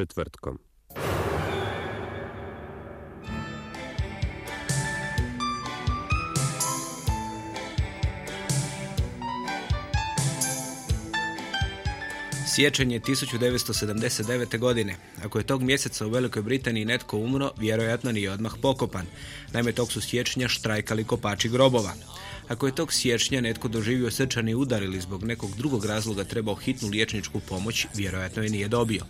četvrtkom. Siječanj je 1979. godine. Ako je tog mjeseca u Velikoj Britaniji netko umro, vjerojatno nije odmah pokopan. Naime, tog su siječnja štrajkali kopači grobova. Ako je tog siječnja netko doživio srčani udar ili zbog nekog drugog razloga trebao hitnu liječničku pomoć, vjerojatno je nije dobio.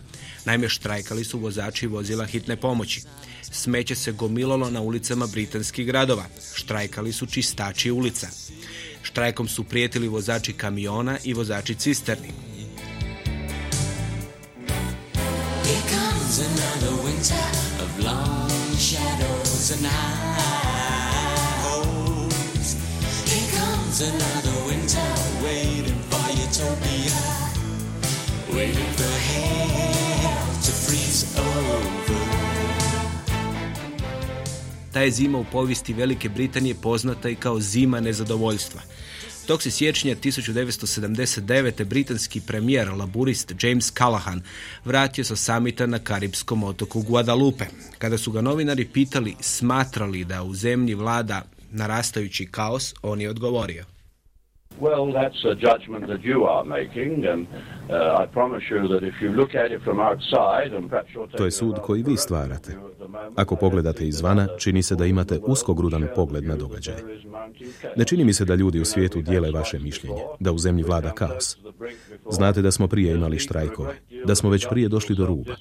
Naime, štrajkali su vozači vozila hitne pomoći. Smeće se gomilalo na ulicama britanskih gradova. Štrajkali su čistači ulica. Štrajkom su prijetili vozači kamiona i vozači cisterni. another winter of long shadows and holes. Comes another winter waiting for utopia, waiting for to freeze over. Ta zima u povijesti Velike Britanije poznata i kao zima nezadovoljstva. Tog se siječnja 1979. britanski premijer laburist James Callahan vratio sa samita na karibskom otoku Guadalupe. Kada su ga novinari pitali smatrali da u zemlji vlada narastajući kaos, on je odgovorio. Well, that's a judgment that you are making, and uh, I promise you that if you look at it from outside, and perhaps you're To je sud koji vi stvarate. Ako pogledate izvana, čini se da imate uskogrudan pogled na događaje. Ne čini mi se da ljudi u svijetu dijele vaše mišljenje, da u zemlji vlada kaos. Znate da smo prije imali štrajkove, da smo već prije došli do ruba.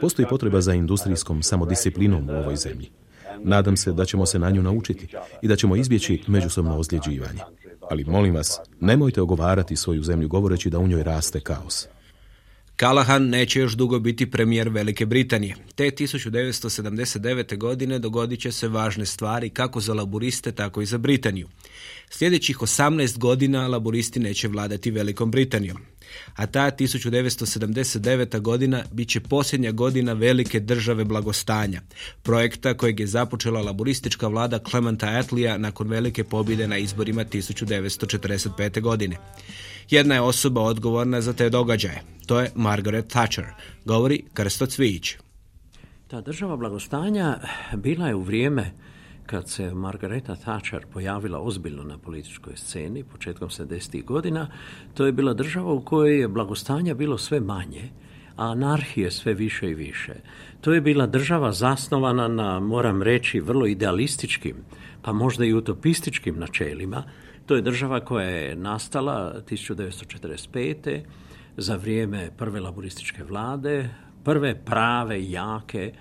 Postoji potreba za industrijskom samodisciplinom u ovoj zemlji. Nadam se da ćemo se na nju naučiti i da ćemo izbjeći međusobno ozljeđivanje. Ali molim vas, nemojte ogovarati svoju zemlju govoreći da u njoj raste kaos. Callahan neće još dugo biti premijer Velike Britanije. Te 1979. godine dogodit će se važne stvari kako za laburiste, tako i za Britaniju. Sljedećih 18 godina laburisti neće vladati Velikom Britanijom. A ta 1979. godina bit će posljednja godina velike države blagostanja, projekta kojeg je započela laboristička vlada Clementa Atleya nakon velike pobjede na izborima 1945. godine. Jedna je osoba odgovorna za te događaje. To je Margaret Thatcher, govori Krsto Cvijić. Ta država blagostanja bila je u vrijeme kad se Margareta Thatcher pojavila ozbiljno na političkoj sceni početkom 70. godina, to je bila država u kojoj je blagostanja bilo sve manje, a anarhije sve više i više. To je bila država zasnovana na, moram reći, vrlo idealističkim, pa možda i utopističkim načelima. To je država koja je nastala 1945. za vrijeme prve laborističke vlade, prve prave, jake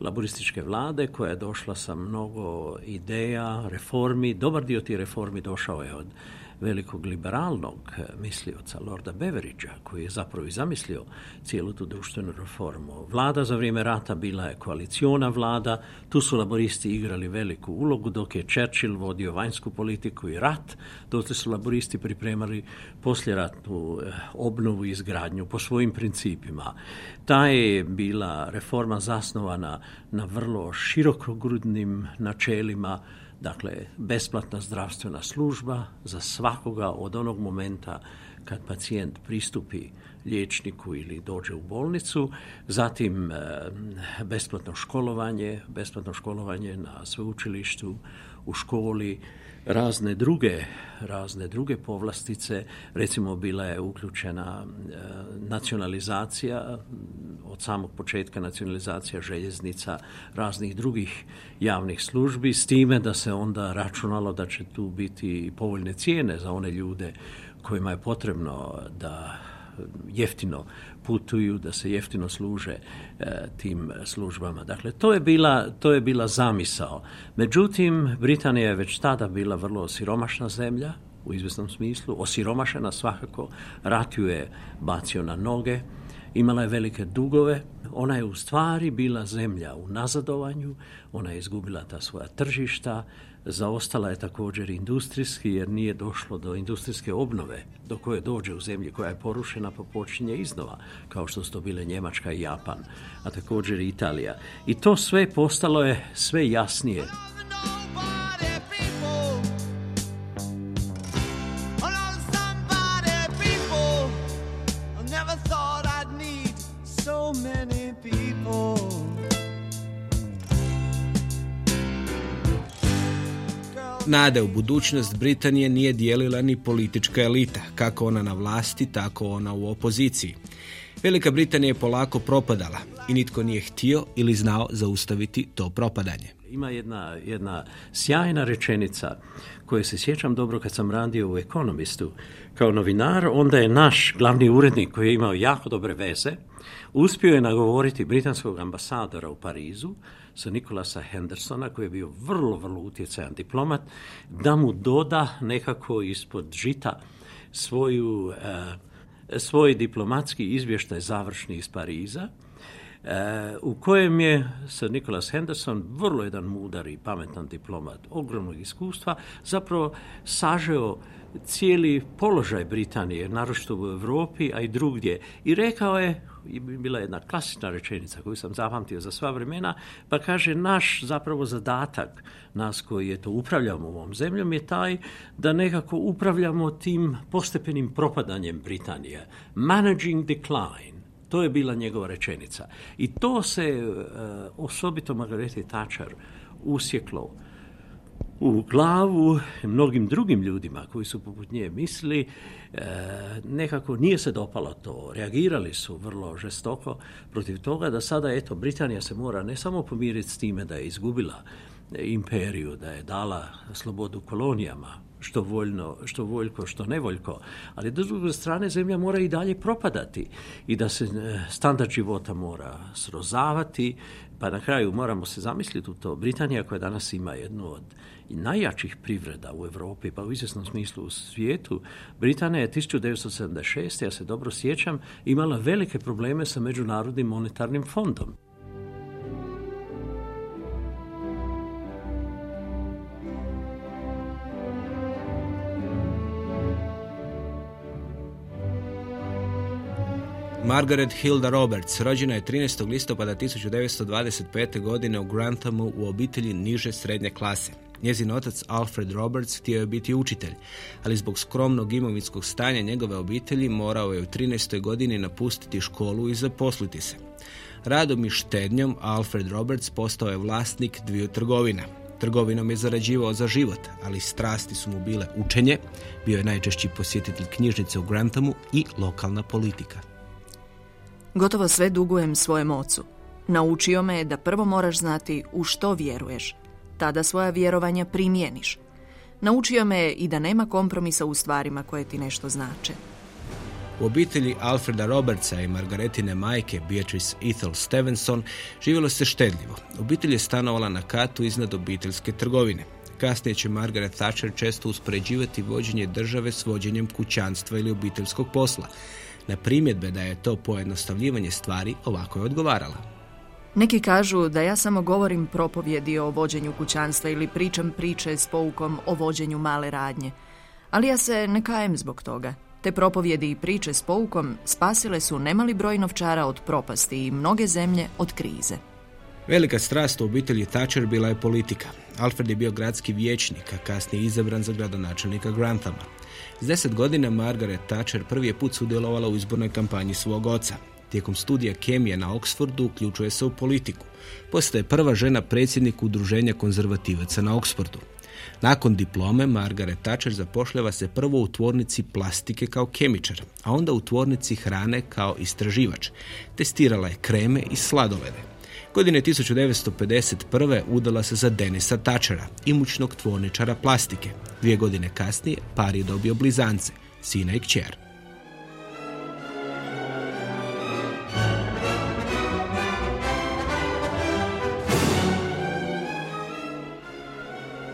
laborističke vlade koja je došla sa mnogo ideja, reformi. Dobar dio tih reformi došao je od velikog liberalnog mislioca Lorda Beveridgea, koji je zapravo i zamislio cijelu tu društvenu reformu. Vlada za vrijeme rata bila je koaliciona vlada, tu su laboristi igrali veliku ulogu, dok je Churchill vodio vanjsku politiku i rat, dok su laboristi pripremali posljeratnu eh, obnovu i izgradnju po svojim principima. Ta je bila reforma zasnovana na vrlo širokogrudnim načelima Dakle, besplatna zdravstvena služba za svakoga od onog momenta kad pacijent pristupi liječniku ili dođe u bolnicu, zatim e, besplatno školovanje, besplatno školovanje na sveučilištu, u školi, razne druge, razne druge povlastice, recimo bila je uključena e, nacionalizacija, od samog početka nacionalizacija željeznica, raznih drugih javnih službi, s time da se onda računalo da će tu biti povoljne cijene za one ljude kojima je potrebno da jeftino putuju, da se jeftino služe e, tim službama. Dakle, to je, bila, to je bila zamisao. Međutim, Britanija je već tada bila vrlo siromašna zemlja, u izvjesnom smislu, osiromašena svakako, rat ju je bacio na noge, imala je velike dugove, ona je u stvari bila zemlja u nazadovanju, ona je izgubila ta svoja tržišta, zaostala je također industrijski jer nije došlo do industrijske obnove do koje dođe u zemlji koja je porušena pa počinje iznova kao što su to bile Njemačka i Japan, a također Italija. I to sve postalo je sve jasnije. Nade u budućnost Britanije nije dijelila ni politička elita, kako ona na vlasti, tako ona u opoziciji. Velika Britanija je polako propadala i nitko nije htio ili znao zaustaviti to propadanje. Ima jedna, jedna sjajna rečenica koju se sjećam dobro kad sam radio u Economistu kao novinar, onda je naš glavni urednik koji je imao jako dobre veze, uspio je nagovoriti britanskog ambasadora u Parizu, sa Nikolasa Hendersona, koji je bio vrlo, vrlo utjecajan diplomat, da mu doda nekako ispod žita svoju, eh, svoj diplomatski izvještaj završni iz Pariza, u kojem je Sir Nicholas Henderson, vrlo jedan mudar i pametan diplomat, ogromnog iskustva, zapravo sažeo cijeli položaj Britanije, naročito u Europi, a i drugdje. I rekao je, bila jedna klasična rečenica koju sam zapamtio za sva vremena, pa kaže naš zapravo zadatak, nas koji je to upravljamo ovom zemljom, je taj da nekako upravljamo tim postepenim propadanjem Britanije. Managing decline. To je bila njegova rečenica. I to se e, osobito Margareti Thatcher usjeklo u glavu mnogim drugim ljudima koji su poput nje mislili, e, nekako nije se dopalo to. Reagirali su vrlo žestoko protiv toga da sada, eto, Britanija se mora ne samo pomiriti s time da je izgubila imperiju, da je dala slobodu kolonijama, što voljno, što voljko, što nevoljko, ali da s druge strane zemlja mora i dalje propadati i da se e, standard života mora srozavati, pa na kraju moramo se zamisliti u to. Britanija koja danas ima jednu od najjačih privreda u Europi, pa u izvjesnom smislu u svijetu, Britanija je 1976. ja se dobro sjećam, imala velike probleme sa Međunarodnim monetarnim fondom. Margaret Hilda Roberts rođena je 13. listopada 1925. godine u Granthamu u obitelji niže srednje klase. Njezin otac Alfred Roberts htio je biti učitelj, ali zbog skromnog imovinskog stanja njegove obitelji morao je u 13. godini napustiti školu i zaposliti se. Radom i štednjom Alfred Roberts postao je vlasnik dviju trgovina. Trgovinom je zarađivao za život, ali strasti su mu bile učenje, bio je najčešći posjetitelj knjižnice u Granthamu i lokalna politika. Gotovo sve dugujem svojem ocu. Naučio me je da prvo moraš znati u što vjeruješ. Tada svoja vjerovanja primijeniš. Naučio me je i da nema kompromisa u stvarima koje ti nešto znače. U obitelji Alfreda Robertsa i Margaretine majke Beatrice Ethel Stevenson živjelo se štedljivo. Obitelj je stanovala na katu iznad obiteljske trgovine. Kasnije će Margaret Thatcher često uspoređivati vođenje države s vođenjem kućanstva ili obiteljskog posla. Na primjedbe da je to pojednostavljivanje stvari ovako je odgovarala. Neki kažu da ja samo govorim propovjedi o vođenju kućanstva ili pričam priče s poukom o vođenju male radnje. Ali ja se ne kajem zbog toga. Te propovjedi i priče s poukom spasile su nemali broj novčara od propasti i mnoge zemlje od krize. Velika strast u obitelji Thatcher bila je politika. Alfred je bio gradski vijećnik, a kasnije izabran za gradonačelnika Granthama. S deset godina Margaret Thatcher prvi je put sudjelovala u izbornoj kampanji svog oca. Tijekom studija kemije na Oxfordu uključuje se u politiku. Postaje prva žena predsjednik udruženja konzervativaca na Oxfordu. Nakon diplome Margaret Thatcher zapošljava se prvo u tvornici plastike kao kemičar, a onda u tvornici hrane kao istraživač. Testirala je kreme i sladolede. Godine 1951. udala se za Denisa Tačera, imućnog tvorničara plastike. Dvije godine kasnije par je dobio blizance, sina i kćer.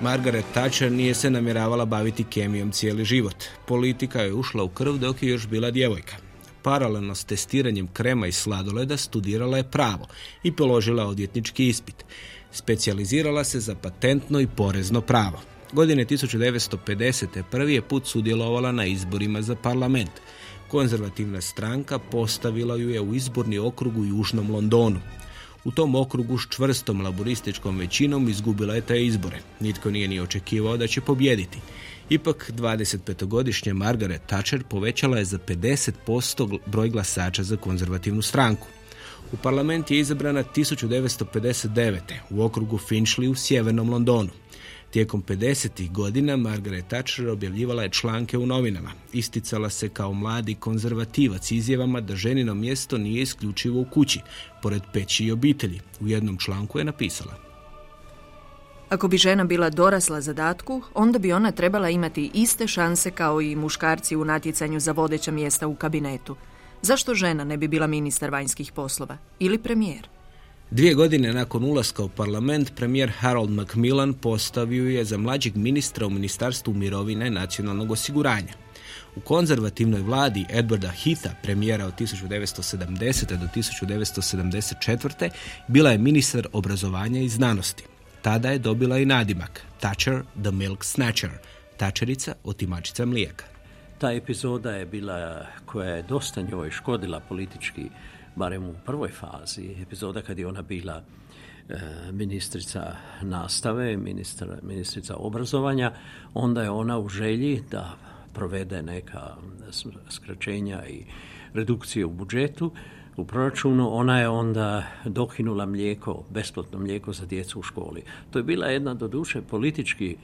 Margaret Thatcher nije se namjeravala baviti kemijom cijeli život. Politika je ušla u krv dok je još bila djevojka paralelno s testiranjem krema i sladoleda studirala je pravo i položila odvjetnički ispit. Specijalizirala se za patentno i porezno pravo. Godine 1950. prvi je put sudjelovala na izborima za parlament. Konzervativna stranka postavila ju je u izborni okrug u Južnom Londonu. U tom okrugu s čvrstom laborističkom većinom izgubila je te izbore. Nitko nije ni očekivao da će pobjediti. Ipak 25-godišnja Margaret Thatcher povećala je za 50% broj glasača za konzervativnu stranku. U parlament je izabrana 1959. u okrugu Finchley u sjevernom Londonu. Tijekom 50. godina Margaret Thatcher objavljivala je članke u novinama. Isticala se kao mladi konzervativac izjavama da ženino mjesto nije isključivo u kući, pored peći i obitelji. U jednom članku je napisala. Ako bi žena bila dorasla zadatku, onda bi ona trebala imati iste šanse kao i muškarci u natjecanju za vodeća mjesta u kabinetu. Zašto žena ne bi bila ministar vanjskih poslova ili premijer? Dvije godine nakon ulaska u parlament, premijer Harold Macmillan postavio je za mlađeg ministra u Ministarstvu mirovine nacionalnog osiguranja. U konzervativnoj vladi Edwarda Heatha, premijera od 1970. do 1974. bila je ministar obrazovanja i znanosti. Tada je dobila i nadimak Thatcher the Milk Snatcher, tačerica otimačica mlijeka. Ta epizoda je bila koja je dosta njoj škodila politički barem u prvoj fazi, epizoda kad je ona bila e, ministrica nastave, ministrica obrazovanja, onda je ona u želji da provede neka skraćenja i redukcije u budžetu, u proračunu, ona je onda dokinula mlijeko, besplatno mlijeko za djecu u školi. To je bila jedna doduše politički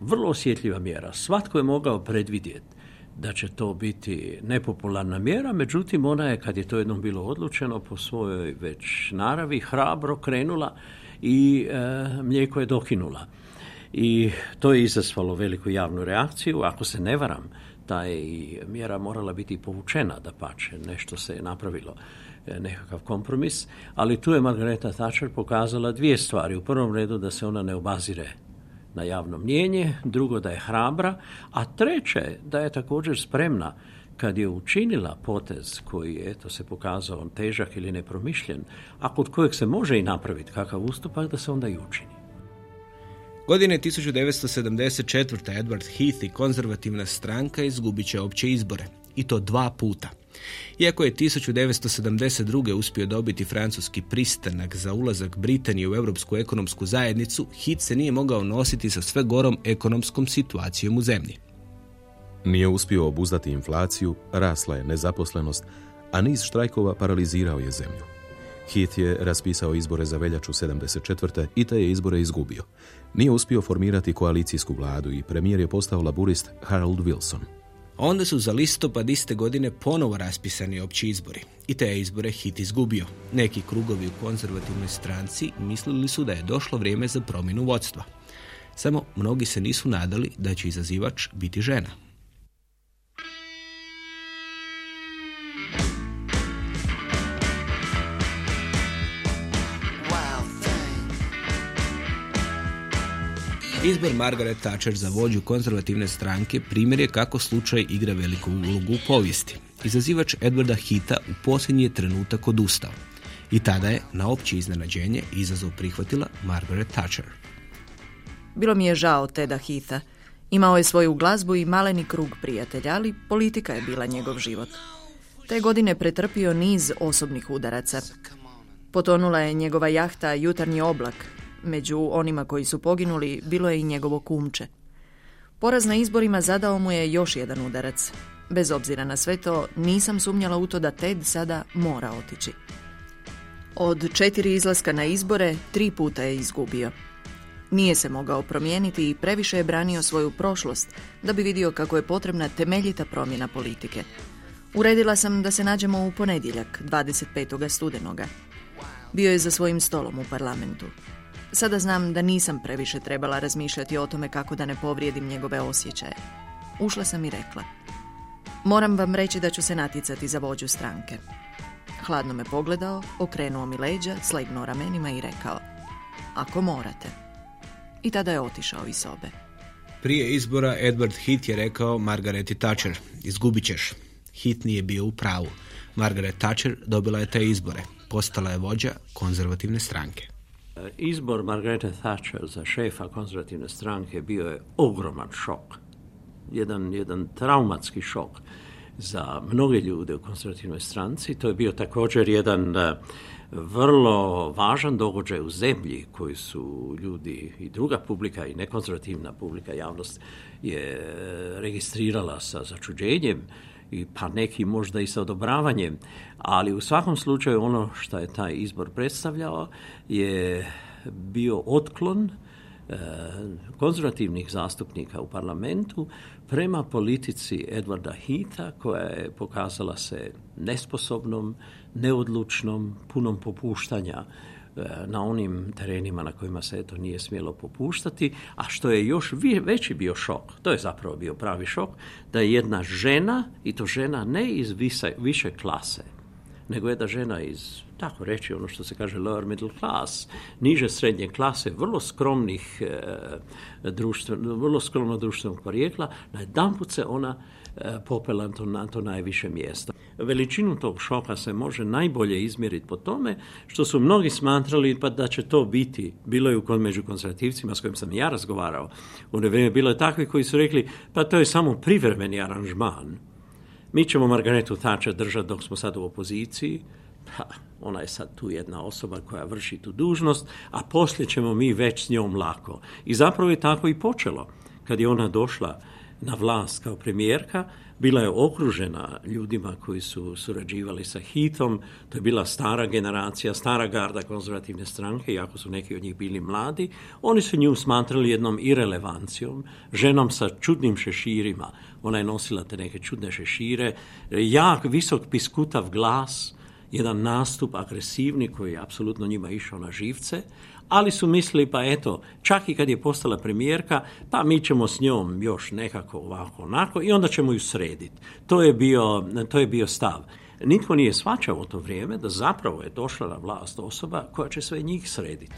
vrlo osjetljiva mjera. Svatko je mogao predvidjeti da će to biti nepopularna mjera, međutim ona je, kad je to jednom bilo odlučeno, po svojoj već naravi hrabro krenula i e, mlijeko je dokinula. I to je izazvalo veliku javnu reakciju. Ako se ne varam, ta je i mjera morala biti povučena da pače, nešto se je napravilo e, nekakav kompromis, ali tu je Margareta Thatcher pokazala dvije stvari. U prvom redu da se ona ne obazire na javno mnjenje, drugo da je hrabra, a treće da je također spremna kad je učinila potez koji je eto, se pokazao težak ili nepromišljen, a kod kojeg se može i napraviti kakav ustupak, da se onda i učini. Godine 1974. Edward Heath i konzervativna stranka izgubit će opće izbore. I to dva puta – iako je 1972. uspio dobiti francuski pristanak za ulazak Britanije u Europsku ekonomsku zajednicu, hit se nije mogao nositi sa sve gorom ekonomskom situacijom u zemlji. Nije uspio obuzdati inflaciju, rasla je nezaposlenost, a niz štrajkova paralizirao je zemlju. Hit je raspisao izbore za veljaču 74. i te je izbore izgubio. Nije uspio formirati koalicijsku vladu i premijer je postao laburist Harold Wilson. Onda su za listopad iste godine ponovo raspisani opći izbori i te izbore hit izgubio. Neki krugovi u konzervativnoj stranci mislili su da je došlo vrijeme za promjenu vodstva. Samo mnogi se nisu nadali da će izazivač biti žena. Izbor Margaret Thatcher za vođu konzervativne stranke primjer je kako slučaj igra veliku ulogu u povijesti. Izazivač Edwarda Hita u posljednji je trenutak odustao. I tada je na opće iznenađenje izazov prihvatila Margaret Thatcher. Bilo mi je žao Teda Hita. Imao je svoju glazbu i maleni krug prijatelja, ali politika je bila njegov život. Te godine pretrpio niz osobnih udaraca. Potonula je njegova jahta Jutarnji oblak, Među onima koji su poginuli bilo je i njegovo kumče. Poraz na izborima zadao mu je još jedan udarac. Bez obzira na sve to, nisam sumnjala u to da Ted sada mora otići. Od četiri izlaska na izbore, tri puta je izgubio. Nije se mogao promijeniti i previše je branio svoju prošlost da bi vidio kako je potrebna temeljita promjena politike. Uredila sam da se nađemo u ponedjeljak, 25. studenoga. Bio je za svojim stolom u parlamentu. Sada znam da nisam previše trebala razmišljati o tome kako da ne povrijedim njegove osjećaje. Ušla sam i rekla. Moram vam reći da ću se natjecati za vođu stranke. Hladno me pogledao, okrenuo mi leđa, slegnuo ramenima i rekao. Ako morate. I tada je otišao iz sobe. Prije izbora Edward Heath je rekao Margareti Thatcher, izgubit ćeš. Heath nije bio u pravu. Margaret Thatcher dobila je te izbore. Postala je vođa konzervativne stranke. Izbor Margarete Thatcher za šefa konzervativne stranke bio je ogroman šok. Jedan, jedan traumatski šok za mnoge ljude u konzervativnoj stranci. To je bio također jedan e, vrlo važan događaj u zemlji koji su ljudi i druga publika i nekonzervativna publika javnost je registrirala sa začuđenjem i pa neki možda i sa odobravanjem, ali u svakom slučaju ono što je taj izbor predstavljao je bio otklon konzervativnih zastupnika u parlamentu prema politici Edwarda Hita koja je pokazala se nesposobnom, neodlučnom, punom popuštanja e, na onim terenima na kojima se to nije smjelo popuštati, a što je još veći bio šok, to je zapravo bio pravi šok, da je jedna žena, i to žena ne iz više klase, nego jedna žena iz, tako reći, ono što se kaže lower middle class, niže srednje klase, vrlo skromnih e, društven, vrlo skromno društvenog porijekla, na jedan se ona e, popela to, na to najviše mjesto. Veličinu tog šoka se može najbolje izmjeriti po tome što su mnogi smatrali pa da će to biti, bilo je među konzervativcima s kojim sam ja razgovarao, u vrijeme bilo je takvi koji su rekli pa to je samo privremeni aranžman mi ćemo Margaretu Thatcher držati dok smo sad u opoziciji, pa ona je sad tu jedna osoba koja vrši tu dužnost, a poslije ćemo mi već s njom lako. I zapravo je tako i počelo. Kad je ona došla na vlast kao premijerka, bila je okružena ljudima koji su surađivali sa hitom, to je bila stara generacija, stara garda konzervativne stranke, iako su neki od njih bili mladi, oni su nju smatrali jednom irelevancijom, ženom sa čudnim šeširima, ona je nosila te neke čudne šešire, jak, visok piskutav glas, jedan nastup agresivni koji je apsolutno njima išao na živce, ali su mislili pa eto, čak i kad je postala premijerka, pa mi ćemo s njom još nekako ovako onako i onda ćemo ju srediti. To je bio, to je bio stav. Nitko nije svačao u to vrijeme da zapravo je došla na vlast osoba koja će sve njih srediti.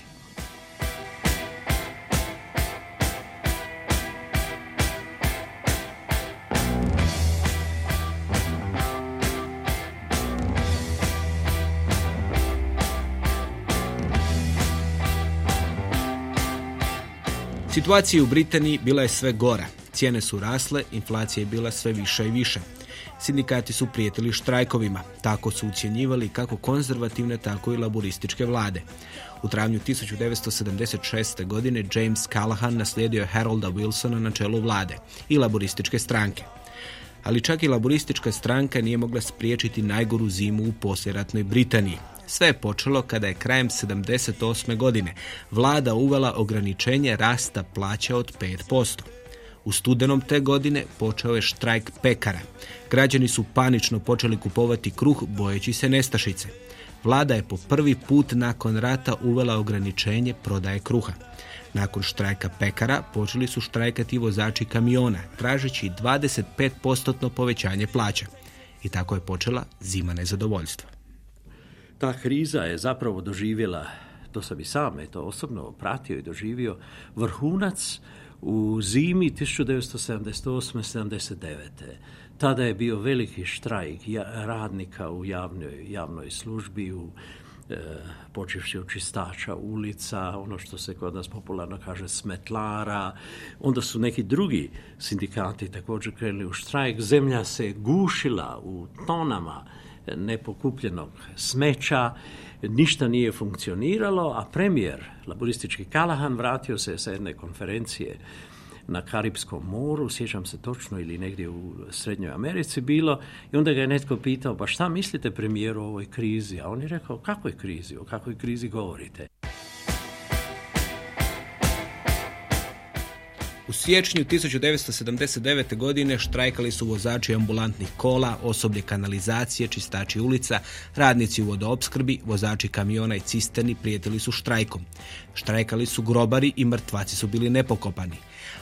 Situacija u Britaniji bila je sve gora. Cijene su rasle, inflacija je bila sve više i više. Sindikati su prijetili štrajkovima. Tako su ucjenjivali kako konzervativne, tako i laborističke vlade. U travnju 1976. godine James Callahan naslijedio je Harolda Wilsona na čelu vlade i laborističke stranke. Ali čak i laboristička stranka nije mogla spriječiti najgoru zimu u posljeratnoj Britaniji. Sve je počelo kada je krajem 78. godine vlada uvela ograničenje rasta plaća od 5%. U studenom te godine počeo je štrajk pekara. Građani su panično počeli kupovati kruh bojeći se nestašice. Vlada je po prvi put nakon rata uvela ograničenje prodaje kruha. Nakon štrajka pekara počeli su štrajkati vozači kamiona, tražeći 25% povećanje plaća. I tako je počela zima nezadovoljstva ta kriza je zapravo doživjela, to sam i sam eto, osobno pratio i doživio, vrhunac u zimi 1978-79. Tada je bio veliki štrajk radnika u javnoj, javnoj službi, u e, počevši od čistača ulica, ono što se kod nas popularno kaže smetlara. Onda su neki drugi sindikati također krenuli u štrajk. Zemlja se gušila u tonama nepokupljenog smeća, ništa nije funkcioniralo, a premijer laboristički Kalahan vratio se sa jedne konferencije na Karibskom moru, sjećam se točno ili negdje u Srednjoj Americi bilo, i onda ga je netko pitao, pa šta mislite premijeru o ovoj krizi? A on je rekao, kakvoj krizi, o kakvoj krizi govorite? U siječnju 1979. godine štrajkali su vozači ambulantnih kola, osoblje kanalizacije, čistači ulica, radnici u vodoopskrbi, vozači kamiona i cisterni prijetili su štrajkom. Štrajkali su grobari i mrtvaci su bili nepokopani.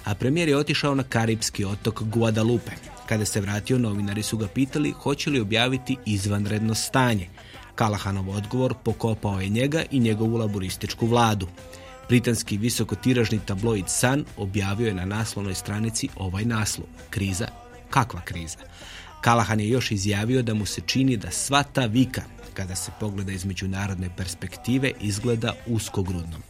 A premijer je otišao na karibski otok Guadalupe. Kada se vratio, novinari su ga pitali hoće li objaviti izvanredno stanje. Kalahanov odgovor pokopao je njega i njegovu laborističku vladu. Britanski visokotiražni tabloid Sun objavio je na naslovnoj stranici ovaj naslov. Kriza? Kakva kriza? Kalahan je još izjavio da mu se čini da sva ta vika, kada se pogleda iz međunarodne perspektive, izgleda uskogrudnom.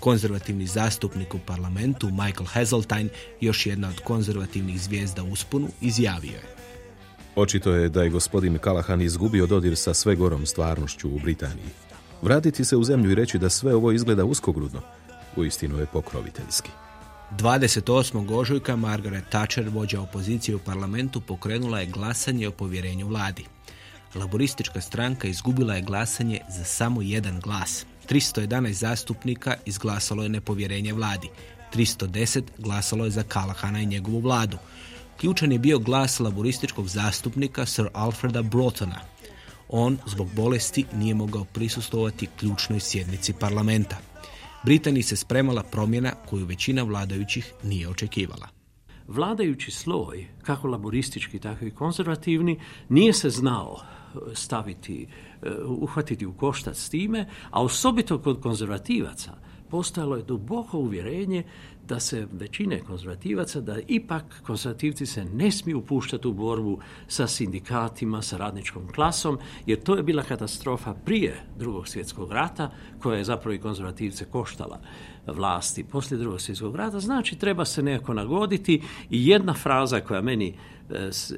Konzervativni zastupnik u parlamentu Michael Hazeltine, još jedna od konzervativnih zvijezda usponu, izjavio je. Očito je da je gospodin Kalahan izgubio dodir sa sve gorom stvarnošću u Britaniji. Vratiti se u zemlju i reći da sve ovo izgleda uskogrudno, uistinu je pokroviteljski. 28. ožujka Margaret Thatcher, vođa opozicije u parlamentu, pokrenula je glasanje o povjerenju vladi. Laboristička stranka izgubila je glasanje za samo jedan glas. 311 zastupnika izglasalo je nepovjerenje vladi. 310 glasalo je za Kalahana i njegovu vladu. Ključan je bio glas laborističkog zastupnika Sir Alfreda Brotona. On zbog bolesti nije mogao prisustovati ključnoj sjednici parlamenta. Britaniji se spremala promjena koju većina vladajućih nije očekivala. Vladajući sloj, kako laboristički, tako i konzervativni, nije se znao e, staviti, e, uhvatiti u koštac s time, a osobito kod konzervativaca postojalo je duboko uvjerenje da se većine konzervativaca, da ipak konzervativci se ne smiju upuštati u borbu sa sindikatima, sa radničkom klasom, jer to je bila katastrofa prije drugog svjetskog rata, koja je zapravo i konzervativce koštala vlasti. Poslije drugog svjetskog rata, znači treba se nekako nagoditi i jedna fraza koja meni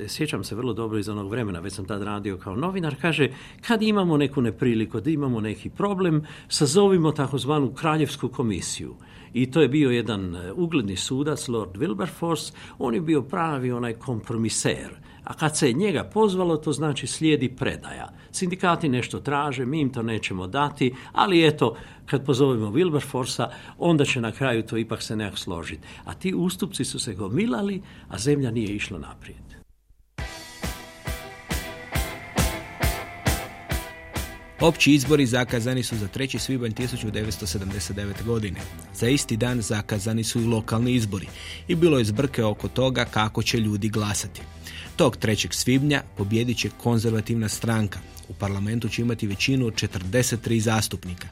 sjećam se vrlo dobro iz onog vremena, već sam tad radio kao novinar, kaže kad imamo neku nepriliku, da imamo neki problem, sazovimo takozvanu kraljevsku komisiju. I to je bio jedan e, ugledni sudac, Lord Wilberforce, on je bio pravi onaj kompromiser a kad se je njega pozvalo, to znači slijedi predaja. Sindikati nešto traže, mi im to nećemo dati, ali eto, kad pozovemo Wilberforsa, onda će na kraju to ipak se nekak složiti. A ti ustupci su se gomilali, a zemlja nije išla naprijed. Opći izbori zakazani su za 3. svibanj 1979. godine. Za isti dan zakazani su i lokalni izbori i bilo je zbrke oko toga kako će ljudi glasati. Tog 3. svibnja pobjedit će konzervativna stranka. U parlamentu će imati većinu od 43 zastupnika,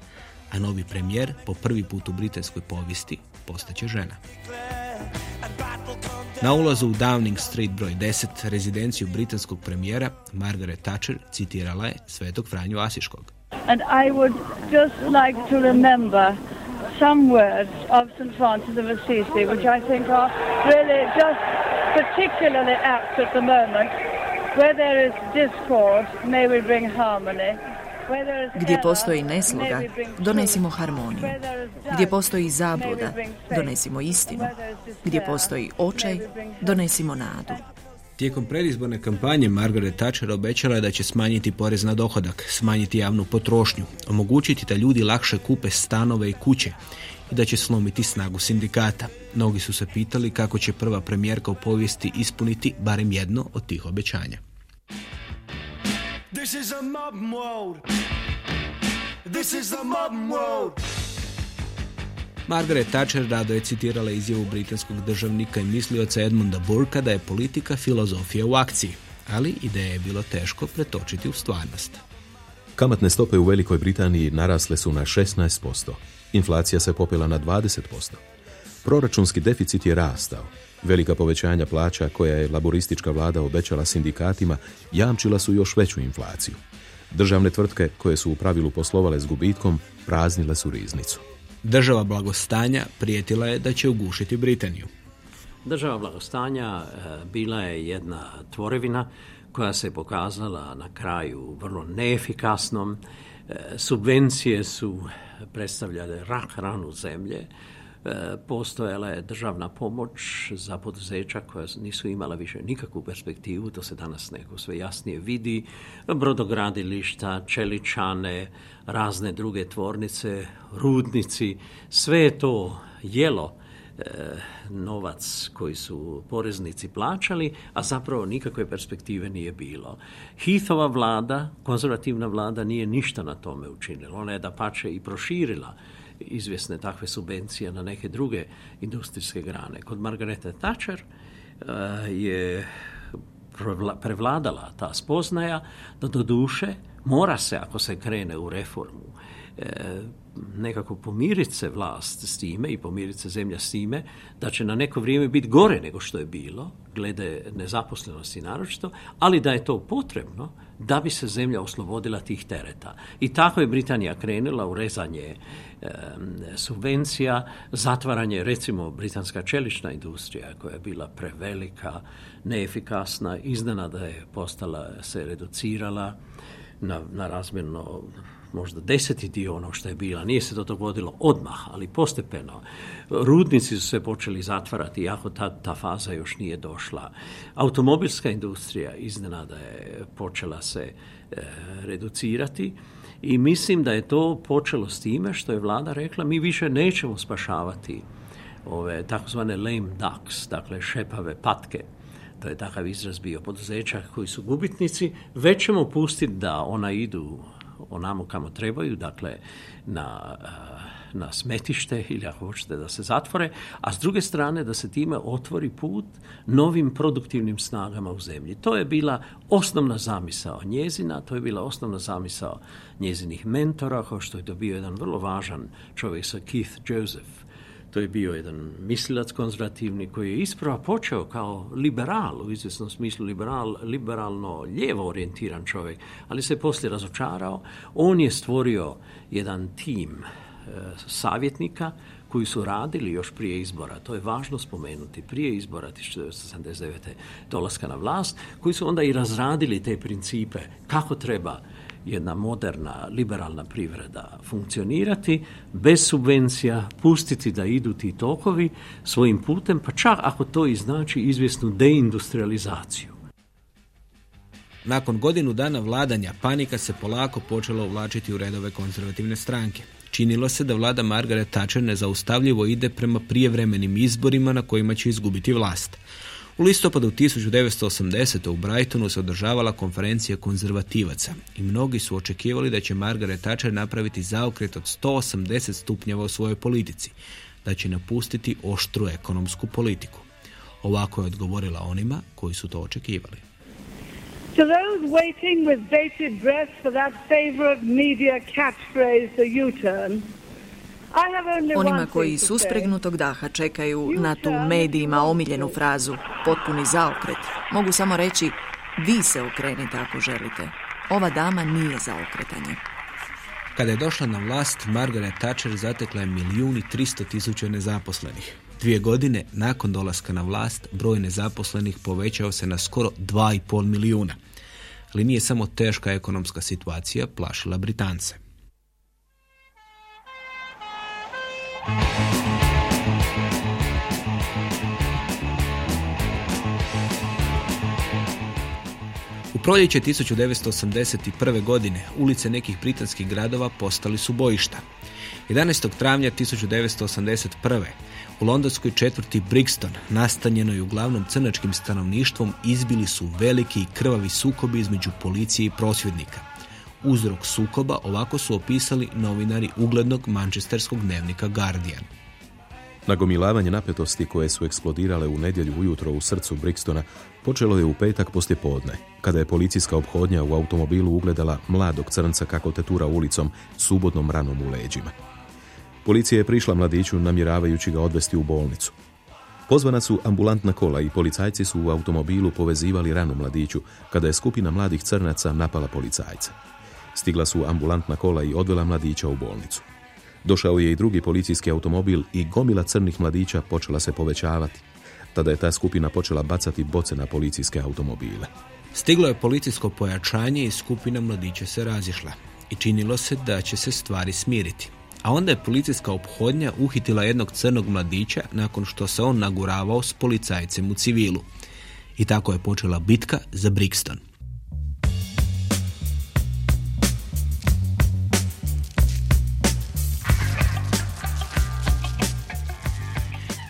a novi premijer po prvi put u britanskoj povijesti postaće žena. Na ulazu u Downing Street broj 10, rezidenciju britanskog premijera, Margaret Thatcher citirala je svetog Franju Asiškog. And I would just like to remember some words of St. Francis of Assisi, which I think are really just particularly apt at the moment. Where there is discord, may we bring harmony. Gdje postoji nesloga, donesimo harmoniju. Gdje postoji zabluda, donesimo istinu. Gdje postoji očaj, donesimo nadu. Tijekom predizborne kampanje Margaret Thatcher obećala je da će smanjiti porez na dohodak, smanjiti javnu potrošnju, omogućiti da ljudi lakše kupe stanove i kuće i da će slomiti snagu sindikata. Mnogi su se pitali kako će prva premijerka u povijesti ispuniti barem jedno od tih obećanja. This is a This is Margaret Thatcher rado je citirala izjavu britanskog državnika i mislioca Edmunda Burka da je politika filozofija u akciji, ali ideje je bilo teško pretočiti u stvarnost. Kamatne stope u Velikoj Britaniji narasle su na 16%. Inflacija se popela na 20%. Proračunski deficit je rastao. Velika povećanja plaća koja je laboristička vlada obećala sindikatima jamčila su još veću inflaciju. Državne tvrtke koje su u pravilu poslovale s gubitkom praznile su riznicu. Država blagostanja prijetila je da će ugušiti Britaniju. Država blagostanja e, bila je jedna tvorevina koja se pokazala na kraju vrlo neefikasnom. E, subvencije su predstavljale rak ranu zemlje. E, postojala je državna pomoć za poduzeća koja nisu imala više nikakvu perspektivu, to se danas neko sve jasnije vidi, brodogradilišta, čeličane, razne druge tvornice, rudnici, sve je to jelo e, novac koji su poreznici plaćali, a zapravo nikakve perspektive nije bilo. Heathova vlada, konzervativna vlada, nije ništa na tome učinila. Ona je da pače i proširila izvjesne takve subvencije na neke druge industrijske grane. Kod Margarete Thatcher eh, je prevladala ta spoznaja da do duše mora se, ako se krene u reformu, eh, nekako pomiriti se vlast s time i pomiriti se zemlja s time da će na neko vrijeme biti gore nego što je bilo, glede nezaposlenosti naročito, ali da je to potrebno da bi se zemlja oslobodila tih tereta. I tako je Britanija krenula u rezanje subvencija, zatvaranje recimo britanska čelična industrija koja je bila prevelika, neefikasna, iznenada je postala, se reducirala na, na razmjerno možda deseti dio ono što je bila. Nije se to dogodilo odmah, ali postepeno. Rudnici su se počeli zatvarati, iako ta, ta faza još nije došla. Automobilska industrija iznenada je počela se e, reducirati i mislim da je to počelo s time što je vlada rekla mi više nećemo spašavati ove takozvane lame ducks, dakle šepave patke, to je takav izraz bio poduzeća koji su gubitnici, već ćemo pustiti da ona idu onamo kamo trebaju, dakle na, na smetište ili ako hoćete da se zatvore, a s druge strane da se time otvori put novim produktivnim snagama u zemlji. To je bila osnovna zamisao njezina, to je bila osnovna zamisao njezinih mentora, kao što je to bio jedan vrlo važan čovjek sa Keith Joseph, to je bio jedan mislilac konzervativni koji je isprava počeo kao liberal, u izvjesnom smislu liberal, liberalno lijevo orijentiran čovjek, ali se poslije razočarao. On je stvorio jedan tim e, savjetnika koji su radili još prije izbora, to je važno spomenuti, prije izbora 1979. dolaska na vlast, koji su onda i razradili te principe kako treba jedna moderna, liberalna privreda funkcionirati, bez subvencija, pustiti da idu ti tokovi svojim putem, pa čak ako to i znači izvjesnu deindustrializaciju. Nakon godinu dana vladanja, panika se polako počela uvlačiti u redove konzervativne stranke. Činilo se da vlada Margaret Thatcher nezaustavljivo ide prema prijevremenim izborima na kojima će izgubiti vlast. U listopadu 1980. u Brightonu se održavala konferencija konzervativaca i mnogi su očekivali da će Margaret Thatcher napraviti zaokret od 180 stupnjeva u svojoj politici, da će napustiti oštru ekonomsku politiku. Ovako je odgovorila onima koji su to očekivali. To those waiting with bated breath for that favorite media catchphrase, the U-turn, Onima koji suspregnutog daha čekaju na tu medijima omiljenu frazu potpuni zaokret, mogu samo reći vi se okrenite ako želite. Ova dama nije za okretanje. Kada je došla na vlast, Margaret Thatcher zatekla je milijuni tristo tisuća nezaposlenih. Dvije godine nakon dolaska na vlast, broj nezaposlenih povećao se na skoro 2,5 milijuna. Ali nije samo teška ekonomska situacija plašila Britance. U proljeće 1981. godine ulice nekih britanskih gradova postali su bojišta. 11. travnja 1981. u londonskoj četvrti Brixton, nastanjenoj uglavnom crnačkim stanovništvom, izbili su veliki i krvavi sukobi između policije i prosvjednika. Uzrok sukoba ovako su opisali novinari uglednog manchesterskog dnevnika Guardian. Nagomilavanje napetosti koje su eksplodirale u nedjelju ujutro u srcu Brixtona počelo je u petak poslije podne, kada je policijska obhodnja u automobilu ugledala mladog crnca kako tetura ulicom subodnom ranom u leđima. Policija je prišla mladiću namjeravajući ga odvesti u bolnicu. Pozvana su ambulantna kola i policajci su u automobilu povezivali ranu mladiću kada je skupina mladih crnaca napala policajca. Stigla su ambulantna kola i odvela mladića u bolnicu. Došao je i drugi policijski automobil i gomila crnih mladića počela se povećavati. Tada je ta skupina počela bacati boce na policijske automobile. Stiglo je policijsko pojačanje i skupina mladića se razišla. I činilo se da će se stvari smiriti. A onda je policijska ophodnja uhitila jednog crnog mladića nakon što se on naguravao s policajcem u civilu. I tako je počela bitka za Brixton.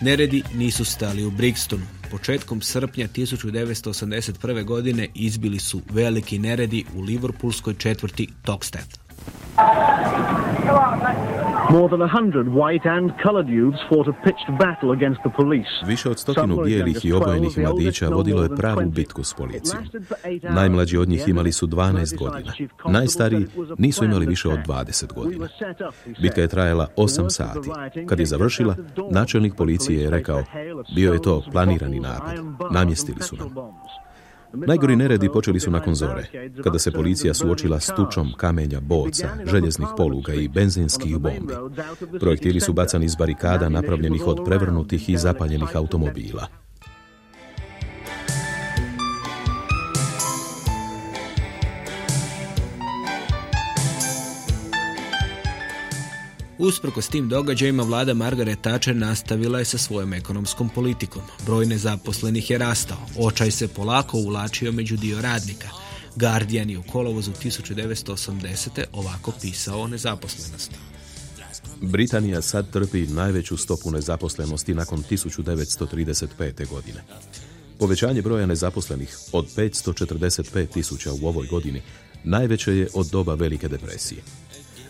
Neredi nisu stali u Brixtonu. Početkom srpnja 1981. godine izbili su veliki neredi u Liverpoolskoj četvrti Toxteth. More than a hundred white and colored youths fought a pitched battle against the police. Više od stotinu bijelih i obojenih mladića vodilo je pravu bitku s policijom. Najmlađi od njih imali su 12 godina. Najstariji nisu imali više od 20 godina. Bitka je trajala 8 sati. Kad je završila, načelnik policije je rekao, bio je to planirani napad. Namjestili su nam. Najgori neredi počeli su nakon zore, kada se policija suočila s tučom kamenja, boca, željeznih poluga i benzinskih bombi. Projektili su bacani iz barikada napravljenih od prevrnutih i zapaljenih automobila. Usprkos tim događajima vlada Margaret Thatcher nastavila je sa svojom ekonomskom politikom. Broj nezaposlenih je rastao, očaj se polako uvlačio među dio radnika. Guardian je u kolovozu 1980. ovako pisao o nezaposlenosti. Britanija sad trpi najveću stopu nezaposlenosti nakon 1935. godine. Povećanje broja nezaposlenih od 545 tisuća u ovoj godini najveće je od doba Velike depresije.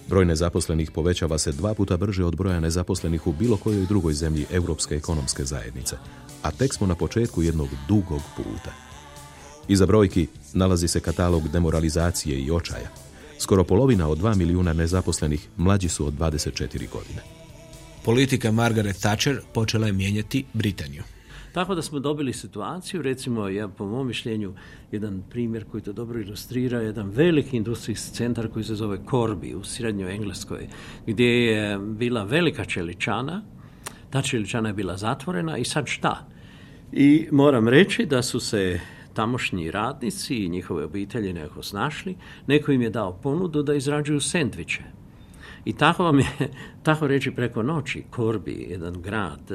Broj nezaposlenih povećava se dva puta brže od broja nezaposlenih u bilo kojoj drugoj zemlji Europske ekonomske zajednice, a tek smo na početku jednog dugog puta. Iza brojki nalazi se katalog demoralizacije i očaja. Skoro polovina od 2 milijuna nezaposlenih mlađi su od 24 godine. Politika Margaret Thatcher počela je mijenjati Britaniju. Tako da smo dobili situaciju, recimo, ja po mom mišljenju, jedan primjer koji to dobro ilustrira, jedan veliki industrijski centar koji se zove Corby u srednjoj Engleskoj, gdje je bila velika čeličana, ta čeličana je bila zatvorena i sad šta? I moram reći da su se tamošnji radnici i njihove obitelji nekako snašli, neko im je dao ponudu da izrađuju sendviče. I tako vam je, tako reći preko noći, Korbi, jedan grad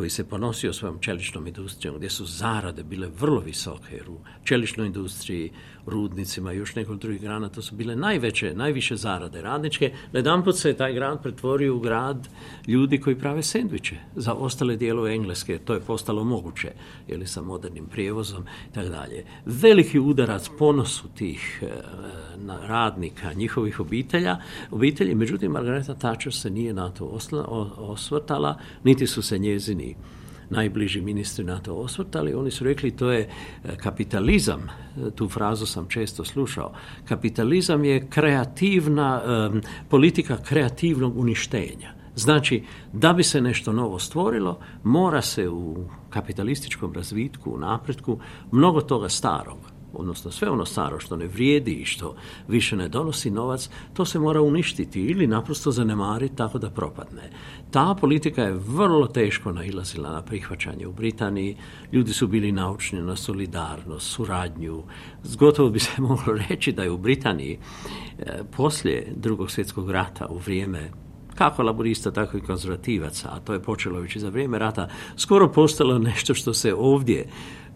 koji se ponosio svojom čeličnom industrijom, gdje su zarade bile vrlo visoke, jer u čeličnoj industriji, rudnicima i još nekoliko drugih grana, to su bile najveće, najviše zarade radničke. Najedanput se taj grad pretvorio u grad ljudi koji prave sendviče za ostale dijelove Engleske. To je postalo moguće, ili sa modernim prijevozom i tako dalje. Veliki udarac ponosu tih e, radnika, njihovih obitelja, obitelji, međutim, Margareta Thatcher se nije na to osvrtala, niti su se njezini najbliži ministri na to osvrtali, oni su rekli to je e, kapitalizam, e, tu frazu sam često slušao, kapitalizam je kreativna, politika kreativnog uništenja. Znači, da bi se nešto novo stvorilo, mora se u kapitalističkom razvitku, u napretku, mnogo toga starog odnosno sve ono staro što ne vrijedi i što više ne donosi novac, to se mora uništiti ili naprosto zanemariti tako da propadne. Ta politika je vrlo teško nailazila na prihvaćanje u Britaniji. Ljudi su bili naučni na solidarnost, suradnju. Zgotovo bi se moglo reći da je u Britaniji e, poslije drugog svjetskog rata u vrijeme kako laborista, tako i konzervativaca, a to je počelo već za vrijeme rata, skoro postalo nešto što se ovdje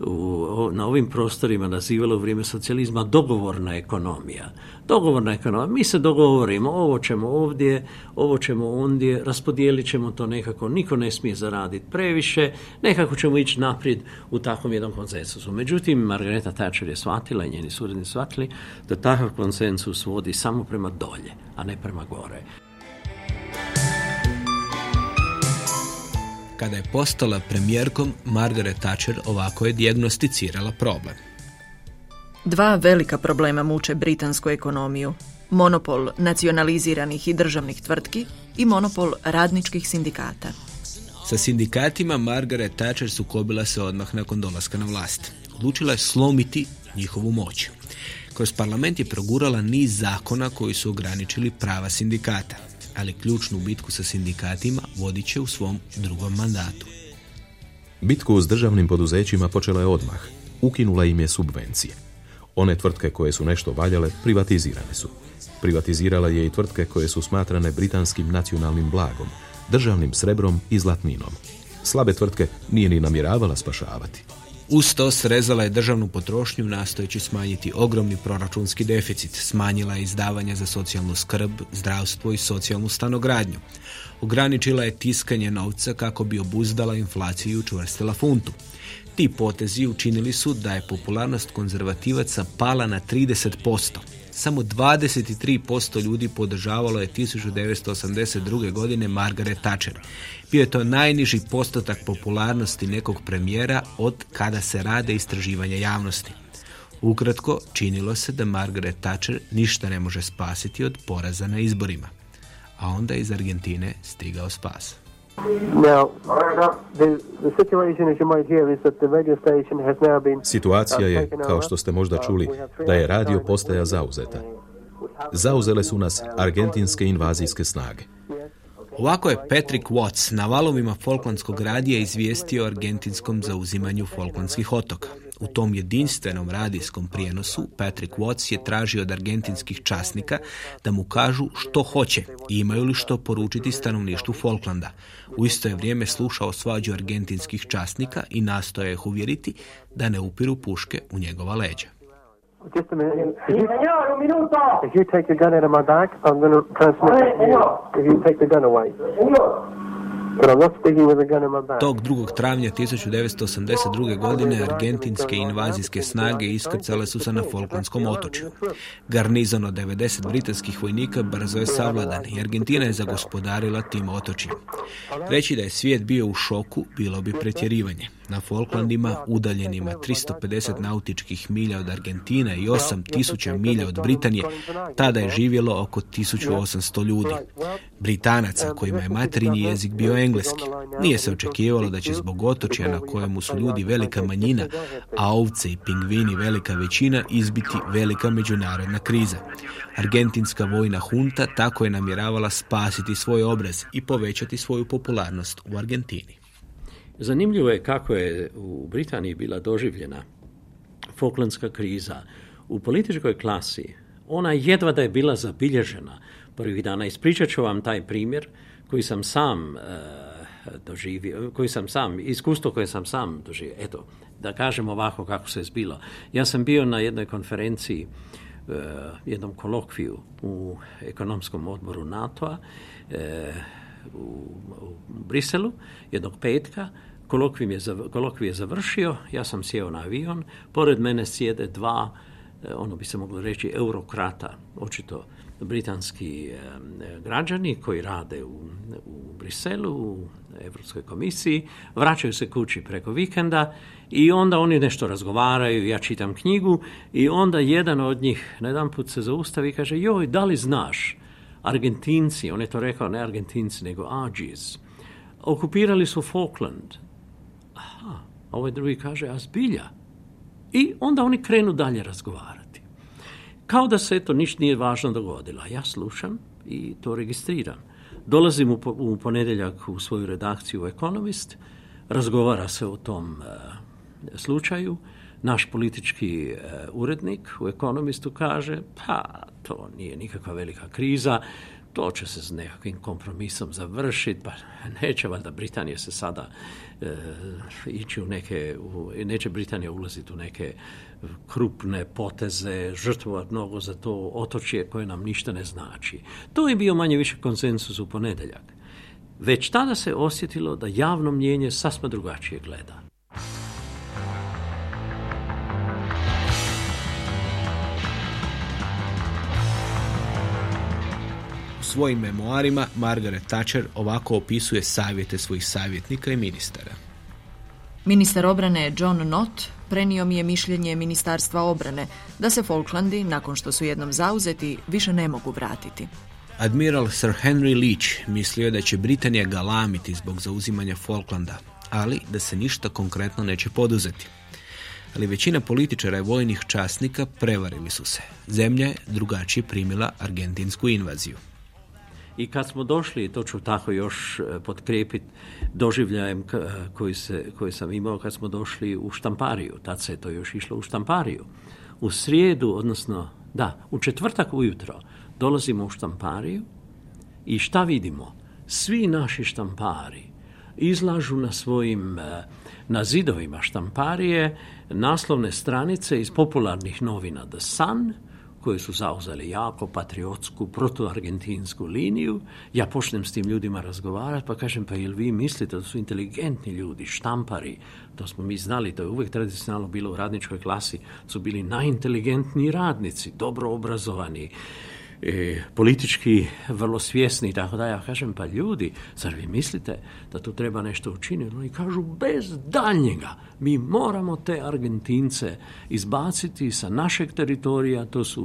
u, na ovim prostorima nazivalo u vrijeme socijalizma dogovorna ekonomija. Dogovorna ekonomija. Mi se dogovorimo, ovo ćemo ovdje, ovo ćemo ondje, raspodijelit ćemo to nekako, niko ne smije zaraditi previše, nekako ćemo ići naprijed u takvom jednom konsensusu. Međutim, Margareta Thatcher je shvatila i njeni suredni shvatili da takav konsensus vodi samo prema dolje, a ne prema gore. Kada je postala premijerkom, Margaret Thatcher ovako je dijagnosticirala problem. Dva velika problema muče britansku ekonomiju. Monopol nacionaliziranih i državnih tvrtki i monopol radničkih sindikata. Sa sindikatima Margaret Thatcher sukobila se odmah nakon dolaska na vlast. Odlučila je slomiti njihovu moć. Kroz parlament je progurala niz zakona koji su ograničili prava sindikata ali ključnu bitku sa sindikatima vodit će u svom drugom mandatu. Bitku s državnim poduzećima počela je odmah. Ukinula im je subvencije. One tvrtke koje su nešto valjale privatizirane su. Privatizirala je i tvrtke koje su smatrane britanskim nacionalnim blagom, državnim srebrom i zlatninom. Slabe tvrtke nije ni namjeravala spašavati. Uz to srezala je državnu potrošnju nastojeći smanjiti ogromni proračunski deficit, smanjila je izdavanja za socijalnu skrb, zdravstvo i socijalnu stanogradnju. Ograničila je tiskanje novca kako bi obuzdala inflaciju i učvrstila funtu. Ti potezi učinili su da je popularnost konzervativaca pala na 30%. Samo 23% ljudi podržavalo je 1982. godine Margaret Thatcher. Bio je to najniži postotak popularnosti nekog premijera od kada se rade istraživanja javnosti. Ukratko, činilo se da Margaret Thatcher ništa ne može spasiti od poraza na izborima. A onda iz Argentine stigao spas. Situacija je, kao što ste možda čuli, da je radio postaja zauzeta. Zauzele su nas argentinske invazijske snage. Ovako je Patrick Watts na valovima Falklandskog radija izvijestio o argentinskom zauzimanju Falklandskih otoka. U tom jedinstvenom radijskom prijenosu Patrick Watts je tražio od argentinskih časnika da mu kažu što hoće i imaju li što poručiti stanovništvu Falklanda. U isto je vrijeme slušao svađu argentinskih časnika i nastoje ih uvjeriti da ne upiru puške u njegova leđa. Just a minute. If you, un minuto. If you take the gun out of my back, I'm going to transmit. If you take the gun away. Tog 2. travnja 1982. godine argentinske invazijske snage iskrcale su se na Falklandskom otočju. Garnizon od 90 britanskih vojnika brzo je savladan i Argentina je zagospodarila tim otočjem. Reći da je svijet bio u šoku bilo bi pretjerivanje. Na Falklandima, udaljenima 350 nautičkih milja od Argentine i 8000 milja od Britanije, tada je živjelo oko 1800 ljudi. Britanaca kojima je materinji jezik bio engleski. Nije se očekivalo da će zbog otočja na kojemu su ljudi velika manjina, a ovce i pingvini velika većina, izbiti velika međunarodna kriza. Argentinska vojna hunta tako je namjeravala spasiti svoj obraz i povećati svoju popularnost u Argentini. Zanimljivo je kako je u Britaniji bila doživljena Falklandska kriza. U političkoj klasi ona jedva da je bila zabilježena prvih dana. Ispričat ću vam taj primjer koji sam sam e, doživio, koji sam sam, iskustvo koje sam sam doživio. Eto, da kažem ovako kako se je zbilo. Ja sam bio na jednoj konferenciji, e, jednom kolokviju u ekonomskom odboru NATO-a, e, u, Briselu jednog petka. Kolokvij je, kolokvij je završio, ja sam sjeo na avion, pored mene sjede dva, ono bi se moglo reći, eurokrata, očito britanski građani koji rade u, u Briselu, u Europskoj komisiji, vraćaju se kući preko vikenda i onda oni nešto razgovaraju, ja čitam knjigu i onda jedan od njih na jedan put se zaustavi i kaže joj, da li znaš Argentinci, on je to rekao ne Argentinci, nego Agis, okupirali su Falkland. Aha, a ovaj drugi kaže, a zbilja. I onda oni krenu dalje razgovarati. Kao da se to ništa nije važno dogodilo. Ja slušam i to registriram. Dolazim u, u ponedjeljak u svoju redakciju u Economist, razgovara se o tom e, slučaju, naš politički e, urednik u Ekonomistu kaže, pa to nije nikakva velika kriza, to će se s nekakvim kompromisom završiti, pa neće valjda Britanija se sada e, ići u neke, u, neće Britanija ulaziti u neke krupne poteze, žrtvovat mnogo za to otočje koje nam ništa ne znači. To je bio manje više konsensus u ponedeljak. Već tada se osjetilo da javno mnjenje sasma drugačije gleda. svojim memoarima Margaret Thatcher ovako opisuje savjete svojih savjetnika i ministara. Ministar obrane John Nott prenio mi je mišljenje Ministarstva obrane da se Falklandi, nakon što su jednom zauzeti, više ne mogu vratiti. Admiral Sir Henry Leach mislio da će Britanija galamiti zbog zauzimanja Falklanda, ali da se ništa konkretno neće poduzeti. Ali većina političara i vojnih časnika prevarili su se. Zemlja je drugačije primila argentinsku invaziju. I kad smo došli, to ću tako još e, potkrijepiti doživljajem e, koji, se, koji sam imao kad smo došli u štampariju. Tad se je to još išlo u štampariju. U srijedu, odnosno, da, u četvrtak ujutro dolazimo u štampariju i šta vidimo? Svi naši štampari izlažu na svojim e, na zidovima štamparije naslovne stranice iz popularnih novina The Sun, koji su zauzeli jako patriotsku, protuargentinsku liniju. Ja počnem s tim ljudima razgovarati, pa kažem, pa jel vi mislite da su inteligentni ljudi, štampari, to smo mi znali, to je uvijek tradicionalno bilo u radničkoj klasi, su bili najinteligentniji radnici, dobro obrazovani, e, politički vrlo svjesni i tako da ja kažem pa ljudi, zar vi mislite da tu treba nešto učiniti? Oni kažu bez daljnjega. Mi moramo te Argentince izbaciti sa našeg teritorija, to su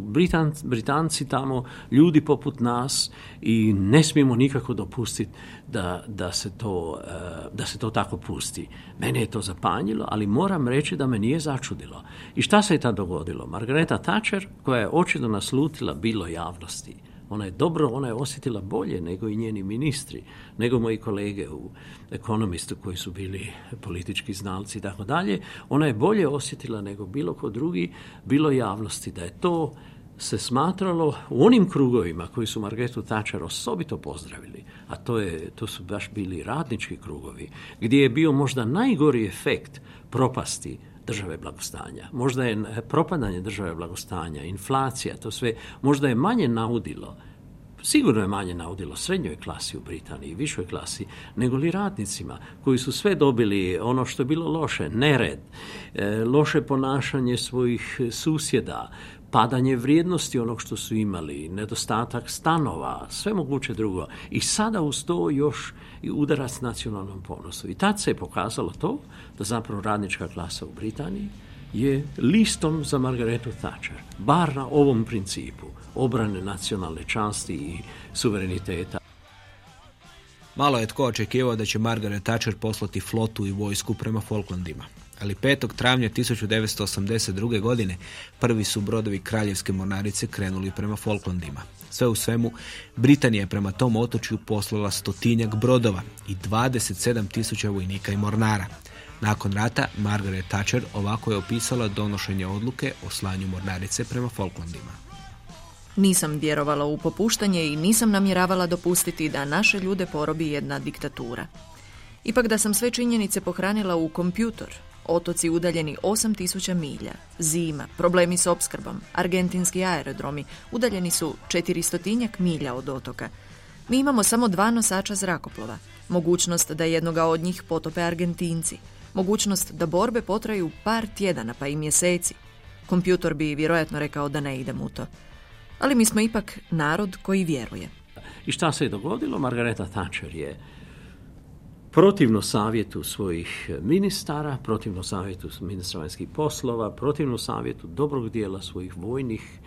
Britanci tamo, ljudi poput nas i ne smijemo nikako dopustiti da, da, se to, e, da se to tako pusti. Mene je to zapanjilo, ali moram reći da me nije začudilo. I šta se je tad dogodilo? Margareta Thatcher, koja je očito naslutila bilo javnosti, ona je dobro, ona je osjetila bolje nego i njeni ministri, nego moji kolege u ekonomistu koji su bili politički znalci i tako dalje. Ona je bolje osjetila nego bilo ko drugi, bilo javnosti da je to se smatralo u onim krugovima koji su Margetu Thatcher osobito pozdravili, a to, je, to su baš bili radnički krugovi, gdje je bio možda najgori efekt propasti države blagostanja. Možda je propadanje države blagostanja, inflacija, to sve, možda je manje naudilo sigurno je manje naudilo srednjoj klasi u Britaniji, višoj klasi, nego li radnicima koji su sve dobili ono što je bilo loše, nered, e, loše ponašanje svojih susjeda, padanje vrijednosti onog što su imali, nedostatak stanova, sve moguće drugo. I sada uz to još i udarac nacionalnom ponosu. I tad se je pokazalo to da zapravo radnička klasa u Britaniji je listom za Margaretu Thatcher, bar na ovom principu obrane nacionalne časti i suvereniteta. Malo je tko očekivao da će Margaret Thatcher poslati flotu i vojsku prema Falklandima. Ali 5. travnja 1982. godine prvi su brodovi kraljevske mornarice krenuli prema Falklandima. Sve u svemu, Britanija je prema tom otočju poslala stotinjak brodova i 27 tisuća vojnika i mornara. Nakon rata, Margaret Thatcher ovako je opisala donošenje odluke o slanju mornarice prema Falklandima. Nisam vjerovala u popuštanje i nisam namjeravala dopustiti da naše ljude porobi jedna diktatura. Ipak da sam sve činjenice pohranila u kompjutor, otoci udaljeni 8000 milja, zima, problemi s opskrbom, argentinski aerodromi, udaljeni su 400 milja od otoka. Mi imamo samo dva nosača zrakoplova, mogućnost da jednoga od njih potope Argentinci, mogućnost da borbe potraju par tjedana pa i mjeseci. Kompjutor bi vjerojatno rekao da ne idem u to ali mi smo ipak narod koji vjeruje. I šta se je dogodilo? Margareta Thatcher je protivno savjetu svojih ministara, protivno savjetu ministra vanjskih poslova, protivno savjetu dobrog dijela svojih vojnih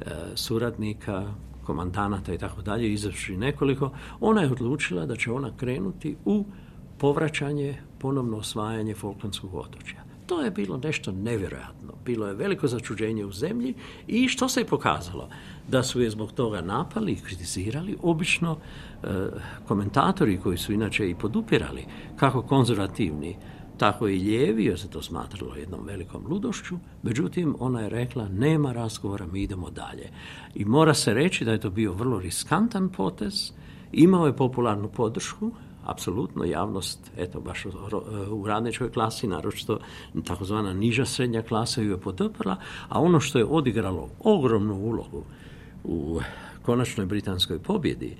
e, suradnika, komandanata i tako dalje, izvrši nekoliko, ona je odlučila da će ona krenuti u povraćanje, ponovno osvajanje Falklandskog otočja. To je bilo nešto nevjerojatno. Bilo je veliko začuđenje u zemlji i što se je pokazalo? Da su je zbog toga napali i kritizirali. Obično e, komentatori koji su inače i podupirali kako konzervativni, tako i lijevi, jer se to smatralo jednom velikom ludošću, međutim ona je rekla nema razgovora, mi idemo dalje. I mora se reći da je to bio vrlo riskantan potez, imao je popularnu podršku, apsolutno javnost, eto baš u radničkoj klasi, naročito takozvana niža srednja klasa ju je podoprla, a ono što je odigralo ogromnu ulogu u konačnoj britanskoj pobjedi